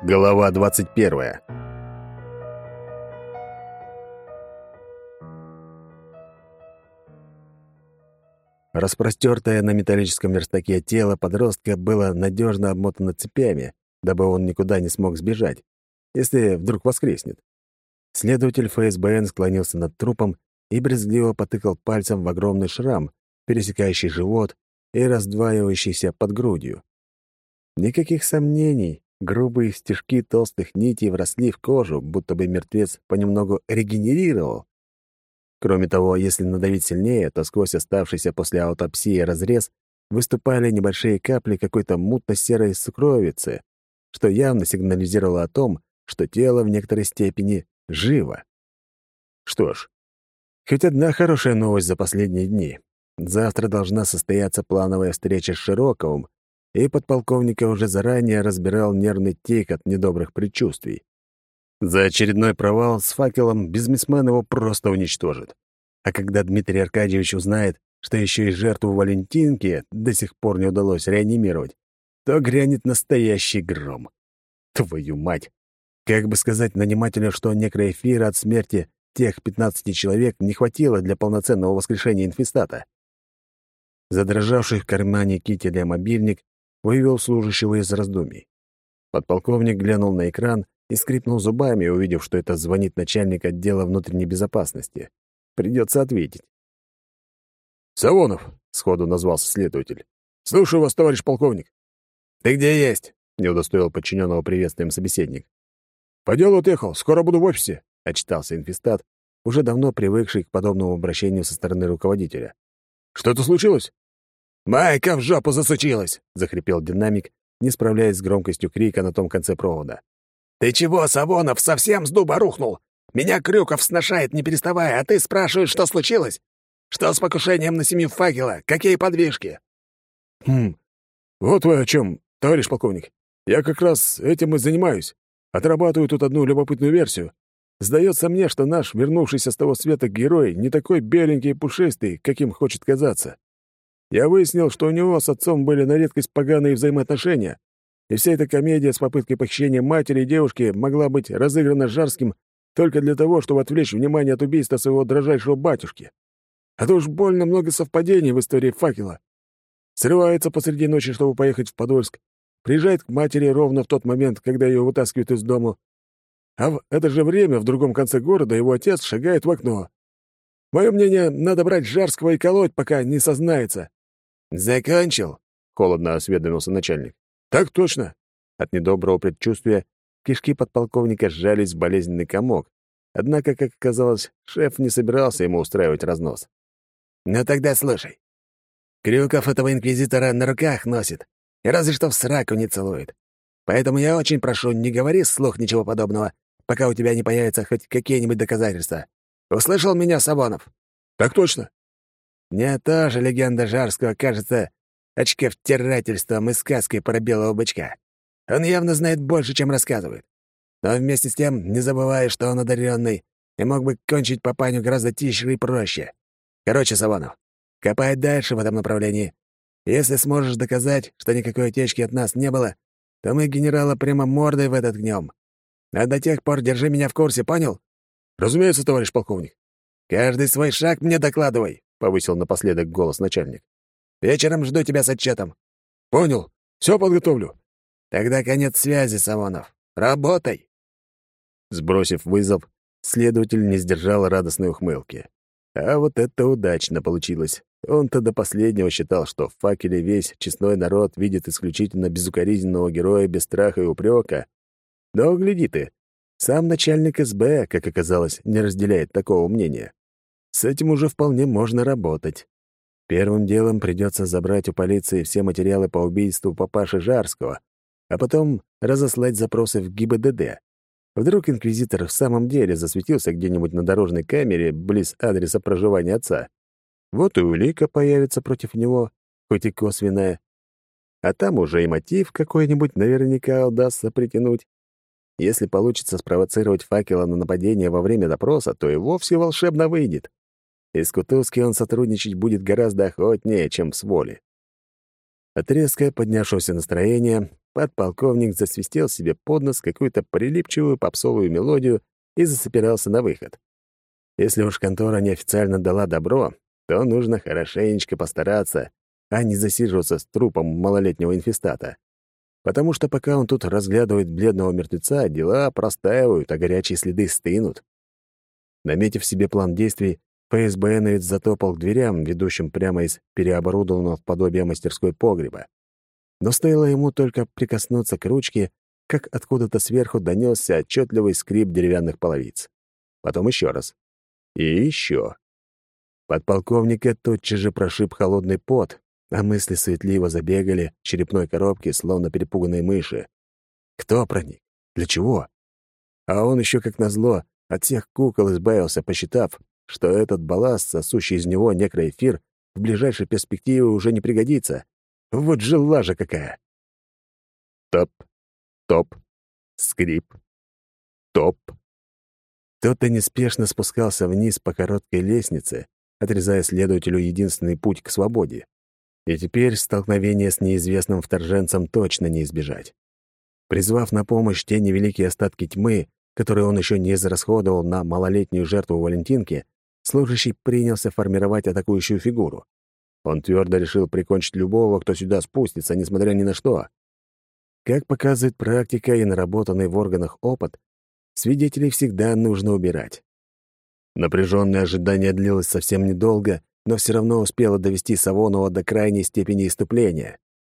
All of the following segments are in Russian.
Глава 21. Распростертое на металлическом верстаке тело подростка было надежно обмотано цепями, дабы он никуда не смог сбежать, если вдруг воскреснет. Следователь ФСБН склонился над трупом и брезгливо потыкал пальцем в огромный шрам, пересекающий живот и раздваивающийся под грудью. Никаких сомнений, грубые стежки толстых нитей вросли в кожу, будто бы мертвец понемногу регенерировал. Кроме того, если надавить сильнее, то сквозь оставшийся после аутопсии разрез выступали небольшие капли какой-то мутно-серой сукровицы, что явно сигнализировало о том, что тело в некоторой степени живо. Что ж, хоть одна хорошая новость за последние дни. Завтра должна состояться плановая встреча с Широковым, и подполковника уже заранее разбирал нервный тик от недобрых предчувствий. За очередной провал с факелом бизнесмен его просто уничтожит. А когда Дмитрий Аркадьевич узнает, что еще и жертву Валентинки до сих пор не удалось реанимировать, то грянет настоящий гром. Твою мать! Как бы сказать нанимателю, что некроэфира от смерти тех 15 человек не хватило для полноценного воскрешения инфестата? Задрожавший в кармане кителя мобильник вывел служащего из раздумий. Подполковник глянул на экран и скрипнул зубами, увидев, что это звонит начальник отдела внутренней безопасности. Придется ответить. «Савонов», — сходу назвался следователь. «Слушаю вас, товарищ полковник». «Ты где есть?» — не удостоил подчиненного приветствием собеседник. «По делу отъехал, скоро буду в офисе», — отчитался инфестат, уже давно привыкший к подобному обращению со стороны руководителя. «Что-то случилось?» «Майка в жопу засучилась!» — захрипел динамик, не справляясь с громкостью крика на том конце провода. «Ты чего, Савонов, совсем с дуба рухнул? Меня Крюков сношает, не переставая, а ты спрашиваешь, что случилось? Что с покушением на семью факела? Какие подвижки?» «Хм, вот вы о чем, товарищ полковник. Я как раз этим и занимаюсь. Отрабатываю тут одну любопытную версию. Сдается мне, что наш вернувшийся с того света герой не такой беленький и пушистый, каким хочет казаться. Я выяснил, что у него с отцом были на редкость поганые взаимоотношения, и вся эта комедия с попыткой похищения матери и девушки могла быть разыграна Жарским только для того, чтобы отвлечь внимание от убийства своего дрожайшего батюшки. А то уж больно много совпадений в истории факела. Срывается посреди ночи, чтобы поехать в Подольск, приезжает к матери ровно в тот момент, когда ее вытаскивают из дома. А в это же время в другом конце города его отец шагает в окно. Мое мнение, надо брать Жарского и колоть, пока не сознается. «Закончил?» — холодно осведомился начальник. «Так точно». От недоброго предчувствия кишки подполковника сжались в болезненный комок. Однако, как оказалось, шеф не собирался ему устраивать разнос. «Ну тогда слушай. Крюков этого инквизитора на руках носит, и разве что в сраку не целует. Поэтому я очень прошу, не говори вслух ничего подобного, пока у тебя не появятся хоть какие-нибудь доказательства. Услышал меня, Савонов?» «Так точно». Мне тоже легенда Жарского кажется очковтирательством и сказкой про белого бычка. Он явно знает больше, чем рассказывает. Но вместе с тем не забывай, что он одаренный и мог бы кончить папаню гораздо тише и проще. Короче, Савонов, копай дальше в этом направлении. Если сможешь доказать, что никакой утечки от нас не было, то мы генерала прямо мордой в этот гнем. А до тех пор держи меня в курсе, понял? Разумеется, товарищ полковник. Каждый свой шаг мне докладывай. — повысил напоследок голос начальник. «Вечером жду тебя с отчетом». «Понял. Все подготовлю». «Тогда конец связи, Савонов. Работай!» Сбросив вызов, следователь не сдержал радостной ухмылки. А вот это удачно получилось. Он-то до последнего считал, что в факеле весь честной народ видит исключительно безукоризненного героя без страха и упрека. Но гляди ты, сам начальник СБ, как оказалось, не разделяет такого мнения. С этим уже вполне можно работать. Первым делом придется забрать у полиции все материалы по убийству папаши Жарского, а потом разослать запросы в ГИБДД. Вдруг инквизитор в самом деле засветился где-нибудь на дорожной камере близ адреса проживания отца. Вот и улика появится против него, хоть и косвенная. А там уже и мотив какой-нибудь наверняка удастся притянуть. Если получится спровоцировать факела на нападение во время допроса, то и вовсе волшебно выйдет и с Кутузки он сотрудничать будет гораздо охотнее, чем с Воли. От резко поднявшегося настроения подполковник засвистел себе под нос какую-то прилипчивую попсовую мелодию и засопирался на выход. Если уж контора неофициально дала добро, то нужно хорошенечко постараться, а не засиживаться с трупом малолетнего инфестата. Потому что пока он тут разглядывает бледного мертвеца, дела простаивают, а горячие следы стынут. Наметив себе план действий, ФСБНовец затопал к дверям, ведущим прямо из переоборудованного в подобие мастерской погреба. Но стоило ему только прикоснуться к ручке, как откуда-то сверху донесся отчетливый скрип деревянных половиц. Потом еще раз. И еще. Подполковника тотчас же прошиб холодный пот, а мысли суетливо забегали в черепной коробке, словно перепуганные мыши. Кто проник? Для чего? А он еще, как назло, от всех кукол избавился, посчитав, что этот балласт, сосущий из него некроэфир, в ближайшей перспективе уже не пригодится. Вот же лажа какая! Топ, топ, скрип, топ. Кто-то неспешно спускался вниз по короткой лестнице, отрезая следователю единственный путь к свободе. И теперь столкновение с неизвестным вторженцем точно не избежать. Призвав на помощь те невеликие остатки тьмы, которые он еще не израсходовал на малолетнюю жертву Валентинки, служащий принялся формировать атакующую фигуру. Он твердо решил прикончить любого, кто сюда спустится, несмотря ни на что. Как показывает практика и наработанный в органах опыт, свидетелей всегда нужно убирать. Напряженное ожидание длилось совсем недолго, но все равно успело довести Савонова до крайней степени иступления.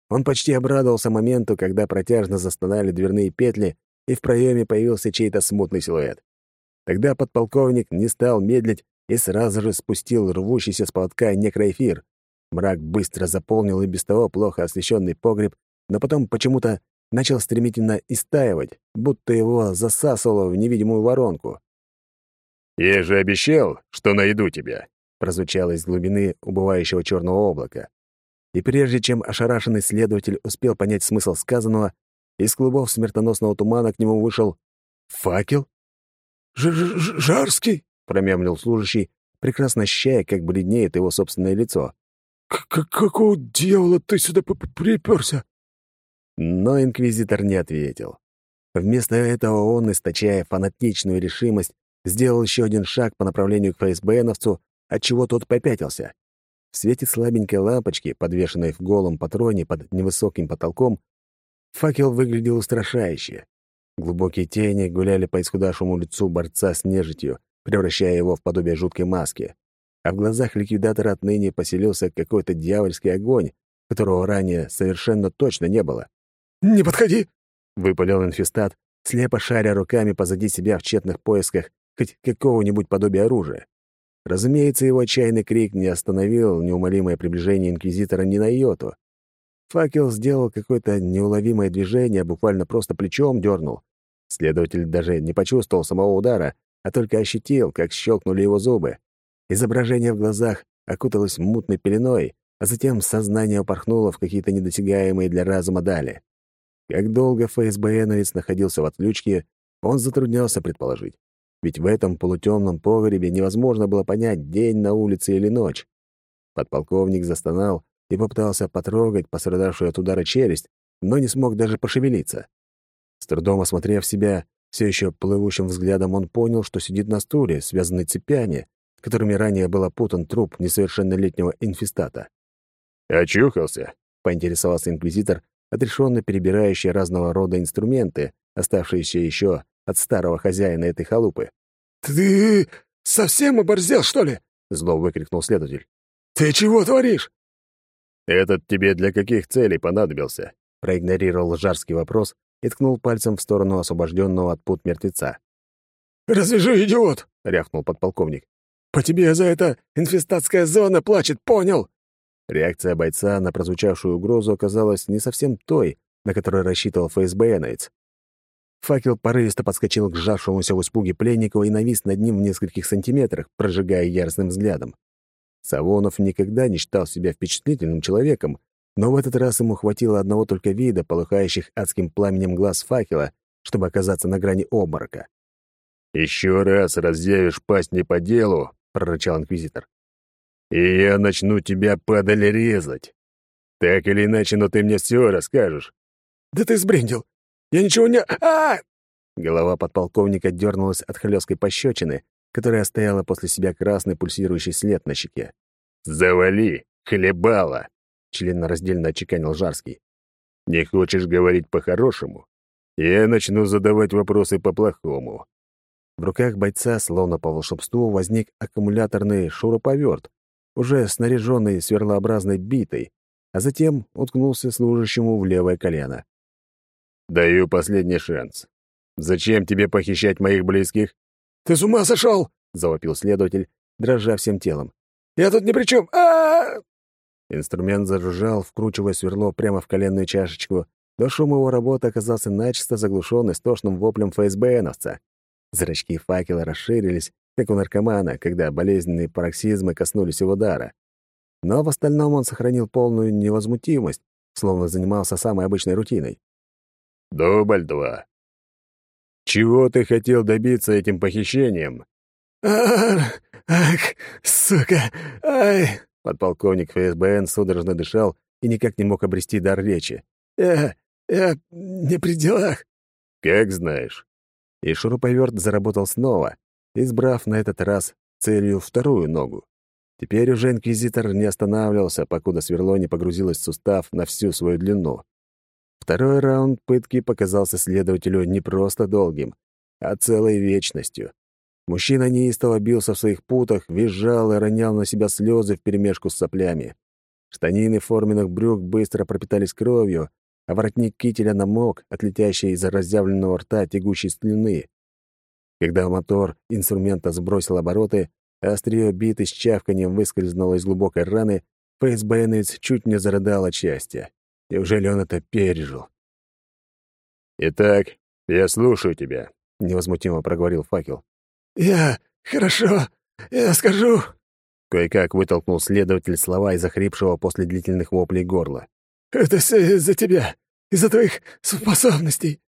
Он почти обрадовался моменту, когда протяжно застонали дверные петли, и в проеме появился чей-то смутный силуэт. Тогда подполковник не стал медлить и сразу же спустил рвущийся с поводка некроэфир. Мрак быстро заполнил и без того плохо освещенный погреб, но потом почему-то начал стремительно истаивать, будто его засасывало в невидимую воронку. «Я же обещал, что найду тебя», — прозвучало из глубины убывающего черного облака. И прежде чем ошарашенный следователь успел понять смысл сказанного, из клубов смертоносного тумана к нему вышел факел. Ж -ж -ж «Жарский?» — промямлил служащий, прекрасно ощущая, как бледнеет его собственное лицо. К «Какого дьявола ты сюда приперся?» Но инквизитор не ответил. Вместо этого он, источая фанатичную решимость, сделал еще один шаг по направлению к ФСБНовцу, отчего тот попятился. В свете слабенькой лампочки, подвешенной в голом патроне под невысоким потолком, факел выглядел устрашающе. Глубокие тени гуляли по исхудавшему лицу борца с нежитью, превращая его в подобие жуткой маски. А в глазах ликвидатора отныне поселился какой-то дьявольский огонь, которого ранее совершенно точно не было. «Не подходи!» — выпалил инфестат, слепо шаря руками позади себя в тщетных поисках хоть какого-нибудь подобия оружия. Разумеется, его отчаянный крик не остановил неумолимое приближение инквизитора ни на йоту. Факел сделал какое-то неуловимое движение, буквально просто плечом дернул. Следователь даже не почувствовал самого удара, а только ощутил, как щелкнули его зубы. Изображение в глазах окуталось мутной пеленой, а затем сознание упорхнуло в какие-то недосягаемые для разума дали. Как долго ФСБНовец находился в отключке, он затруднялся предположить ведь в этом полутемном погребе невозможно было понять, день на улице или ночь. Подполковник застонал и попытался потрогать пострадавшую от удара челюсть, но не смог даже пошевелиться. С трудом осмотрев себя, все еще плывущим взглядом он понял, что сидит на стуле, связанный цепями, которыми ранее был опутан труп несовершеннолетнего инфестата. «Очухался?» — поинтересовался инквизитор, отрешенно перебирающий разного рода инструменты, оставшиеся еще от старого хозяина этой халупы. «Ты совсем оборзел, что ли?» — зло выкрикнул следователь. «Ты чего творишь?» «Этот тебе для каких целей понадобился?» — проигнорировал жарский вопрос и ткнул пальцем в сторону освобожденного от пут мертвеца. «Развяжи, идиот!» — рявкнул подполковник. «По тебе за это инфестатская зона плачет, понял?» Реакция бойца на прозвучавшую угрозу оказалась не совсем той, на которую рассчитывал ФСБНец. Факел порывисто подскочил к сжавшемуся в испуге пленнику и навис над ним в нескольких сантиметрах, прожигая яростным взглядом. Савонов никогда не считал себя впечатлительным человеком, но в этот раз ему хватило одного только вида, полыхающих адским пламенем глаз факела, чтобы оказаться на грани обморока. «Еще раз разъявишь пасть не по делу», — прорычал инквизитор, — «и я начну тебя падаль резать». Так или иначе, но ты мне все расскажешь. Да ты сбрендил. Я ничего не... а Голова подполковника дернулась от хлесткой пощечины, которая оставила после себя красный пульсирующий след на щеке. «Завали, хлебала!» — членораздельно отчеканил Жарский. «Не хочешь говорить по-хорошему? Я начну задавать вопросы по-плохому». В руках бойца, словно по волшебству, возник аккумуляторный шуруповерт, уже снаряженный сверлообразной битой, а затем уткнулся служащему в левое колено. «Даю последний шанс. Зачем тебе похищать моих близких?» «Ты с ума сошел?» — завопил следователь, дрожа всем телом. «Я тут ни при чем! а, Инструмент зажужжал, вкручивая сверло прямо в коленную чашечку, но шум его работы оказался начисто заглушен истошным воплем ФСБНовца. Зрачки факела расширились, как у наркомана, когда болезненные пароксизмы коснулись его дара. Но в остальном он сохранил полную невозмутимость, словно занимался самой обычной рутиной. «Дубль два. Чего ты хотел добиться этим похищением?» «Ах, ах, сука, ай!» Подполковник ФСБН судорожно дышал и никак не мог обрести дар речи. «Я... я не при делах». «Как знаешь». И шуруповерт заработал снова, избрав на этот раз целью вторую ногу. Теперь уже инквизитор не останавливался, покуда сверло не погрузилось в сустав на всю свою длину. Второй раунд пытки показался следователю не просто долгим, а целой вечностью. Мужчина неистово бился в своих путах, визжал и ронял на себя слезы вперемешку с соплями. Штанины форменных брюк быстро пропитались кровью, а воротник кителя намок от летящей из разъявленного рта тягучей слюны. Когда мотор инструмента сбросил обороты, а острие биты с чавканием выскользнуло из глубокой раны, ФСБНец чуть не зарыдал от счастья. Неужели он это пережил? «Итак, я слушаю тебя», — невозмутимо проговорил факел. «Я... хорошо. Я скажу...» Кое-как вытолкнул следователь слова из охрипшего после длительных воплей горла. «Это все из-за тебя, из-за твоих способностей».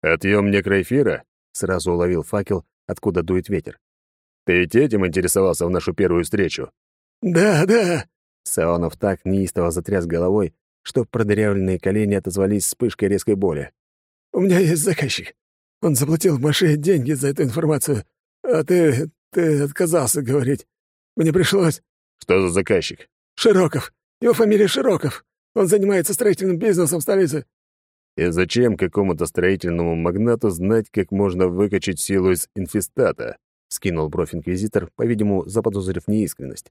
«Отъем некроэфира?» — сразу уловил факел, откуда дует ветер. «Ты ведь этим интересовался в нашу первую встречу?» «Да, да». Саонов так неистово затряс головой, что продырявленные колени отозвались вспышкой резкой боли. «У меня есть заказчик. Он заплатил Маше деньги за эту информацию, а ты... ты отказался говорить. Мне пришлось...» «Что за заказчик?» «Широков. Его фамилия Широков. Он занимается строительным бизнесом в столице». «И зачем какому-то строительному магнату знать, как можно выкачать силу из инфестата?» — скинул бровь инквизитор, по-видимому, заподозрив неискренность.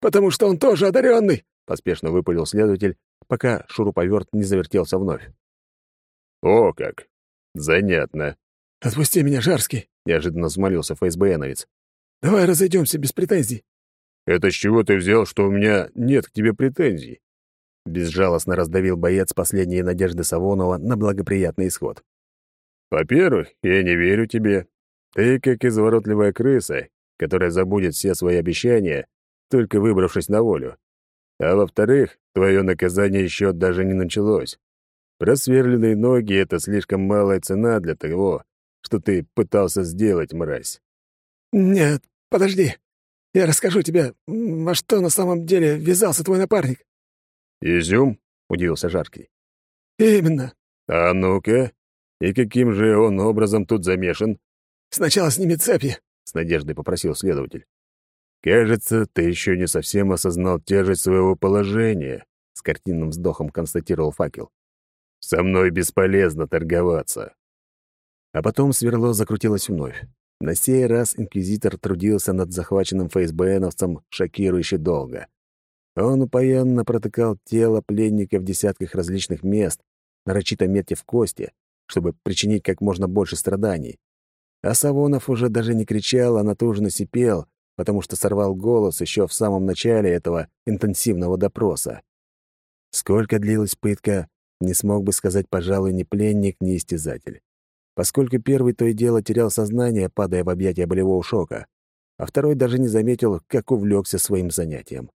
«Потому что он тоже одаренный, поспешно выпалил следователь, пока шуруповерт не завертелся вновь. «О как! Занятно!» «Отпусти меня, Жарский!» — неожиданно взмолился ФСБНовец. «Давай разойдемся без претензий». «Это с чего ты взял, что у меня нет к тебе претензий?» Безжалостно раздавил боец последние надежды Савонова на благоприятный исход. «Во-первых, я не верю тебе. Ты как изворотливая крыса, которая забудет все свои обещания, только выбравшись на волю. А во-вторых, твое наказание еще даже не началось. Просверленные ноги — это слишком малая цена для того, что ты пытался сделать, мразь. Нет, подожди. Я расскажу тебе, во что на самом деле ввязался твой напарник. Изюм? — удивился Жаркий. Именно. А ну-ка, и каким же он образом тут замешан? Сначала сними цепи, — с надеждой попросил следователь. «Кажется, ты еще не совсем осознал тяжесть своего положения», — с картинным вздохом констатировал факел. «Со мной бесполезно торговаться». А потом сверло закрутилось вновь. На сей раз инквизитор трудился над захваченным ФСБНовцем шокирующе долго. Он упоенно протыкал тело пленника в десятках различных мест, нарочито метя в кости, чтобы причинить как можно больше страданий. А Савонов уже даже не кричал, а натужно сипел, потому что сорвал голос еще в самом начале этого интенсивного допроса. Сколько длилась пытка, не смог бы сказать, пожалуй, ни пленник, ни истязатель. Поскольку первый то и дело терял сознание, падая в объятия болевого шока, а второй даже не заметил, как увлекся своим занятием.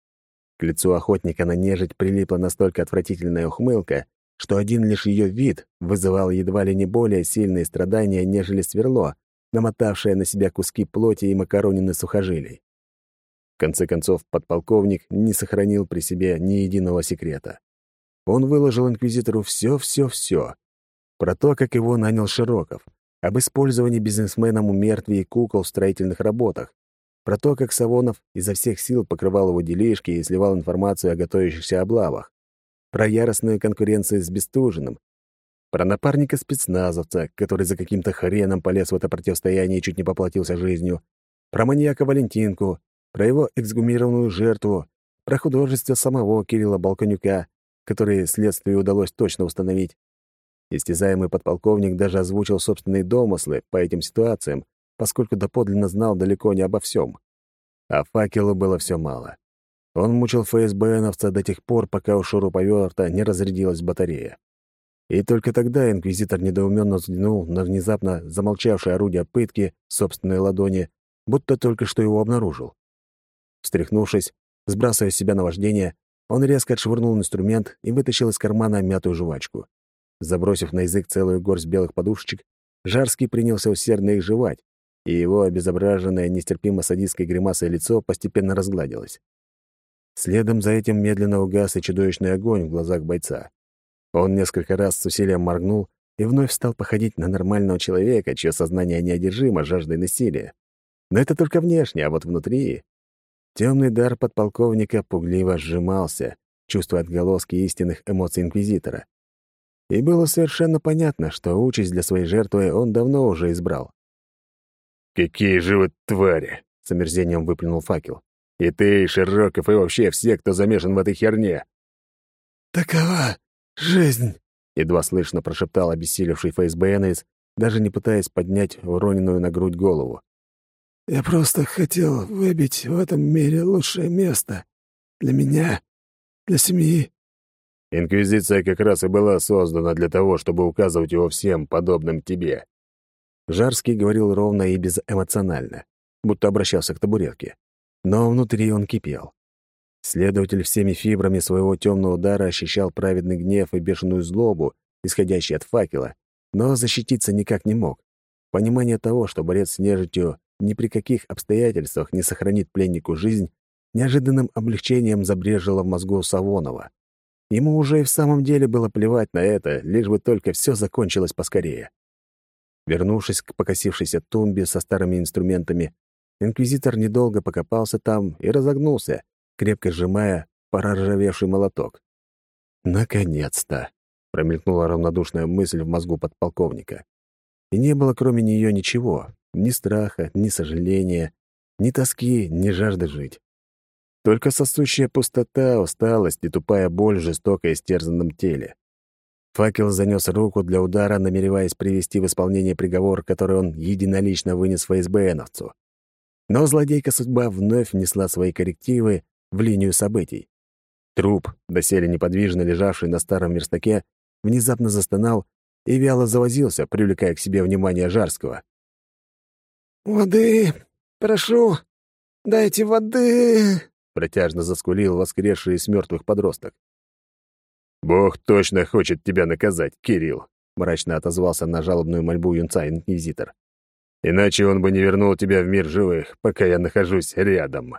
К лицу охотника на нежить прилипла настолько отвратительная ухмылка, что один лишь ее вид вызывал едва ли не более сильные страдания, нежели сверло, намотавшая на себя куски плоти и макаронины сухожилий. В конце концов, подполковник не сохранил при себе ни единого секрета. он выложил инквизитору все-все-все. Про то, как его нанял Широков, об использовании бизнесменом у мертвей кукол в строительных работах, про то, как Савонов изо всех сил покрывал его делишки и сливал информацию о готовящихся облавах, про яростную конкуренцию с Бестужиным, про напарника спецназовца, который за каким-то хреном полез в это противостояние и чуть не поплатился жизнью, про маньяка Валентинку, про его эксгумированную жертву, про художество самого Кирилла Балконюка, которые следствию удалось точно установить. Истязаемый подполковник даже озвучил собственные домыслы по этим ситуациям, поскольку доподлинно знал далеко не обо всем. А факелу было все мало. Он мучил ФСБНовца до тех пор, пока у шуруповерта не разрядилась батарея. И только тогда инквизитор недоуменно взглянул на внезапно замолчавшее орудие пытки в собственной ладони, будто только что его обнаружил. Встряхнувшись, сбрасывая с себя наваждение, он резко отшвырнул инструмент и вытащил из кармана мятую жвачку. Забросив на язык целую горсть белых подушечек, Жарский принялся усердно их жевать, и его обезображенное нестерпимо садистской гримасой лицо постепенно разгладилось. Следом за этим медленно угас и чудовищный огонь в глазах бойца. Он несколько раз с усилием моргнул и вновь стал походить на нормального человека, чье сознание неодержимо жаждой насилия. Но это только внешне, а вот внутри... Темный дар подполковника пугливо сжимался, чувствуя отголоски истинных эмоций Инквизитора. И было совершенно понятно, что участь для своей жертвы он давно уже избрал. «Какие же вы твари!» — с омерзением выплюнул факел. «И ты, и Широков, и вообще все, кто замешан в этой херне!» «Такова жизнь!» — едва слышно прошептал обессилевший ФСБНец, даже не пытаясь поднять уроненную на грудь голову. «Я просто хотел выбить в этом мире лучшее место. Для меня, для семьи». Инквизиция как раз и была создана для того, чтобы указывать его всем подобным тебе. Жарский говорил ровно и безэмоционально, будто обращался к табуретке. Но внутри он кипел. Следователь всеми фибрами своего темного удара ощущал праведный гнев и бешеную злобу, исходящий от факела, но защититься никак не мог. Понимание того, что борец с нежитью ни при каких обстоятельствах не сохранит пленнику жизнь, неожиданным облегчением забрежило в мозгу Савонова. Ему уже и в самом деле было плевать на это, лишь бы только все закончилось поскорее. Вернувшись к покосившейся тумбе со старыми инструментами, инквизитор недолго покопался там и разогнулся, крепко сжимая проржавевший молоток. «Наконец-то!» — промелькнула равнодушная мысль в мозгу подполковника. И не было кроме нее ничего, ни страха, ни сожаления, ни тоски, ни жажды жить. Только сосущая пустота, усталость и тупая боль жестоко истерзанном теле. Факел занес руку для удара, намереваясь привести в исполнение приговор, который он единолично вынес ФСБНовцу. Но злодейка судьба вновь внесла свои коррективы в линию событий. Труп, доселе неподвижно лежавший на старом верстаке, внезапно застонал и вяло завозился, привлекая к себе внимание Жарского. «Воды! Прошу! Дайте воды!» — протяжно заскулил воскресший из мертвых подросток. «Бог точно хочет тебя наказать, Кирилл», — мрачно отозвался на жалобную мольбу юнца-инквизитор. «Иначе он бы не вернул тебя в мир живых, пока я нахожусь рядом».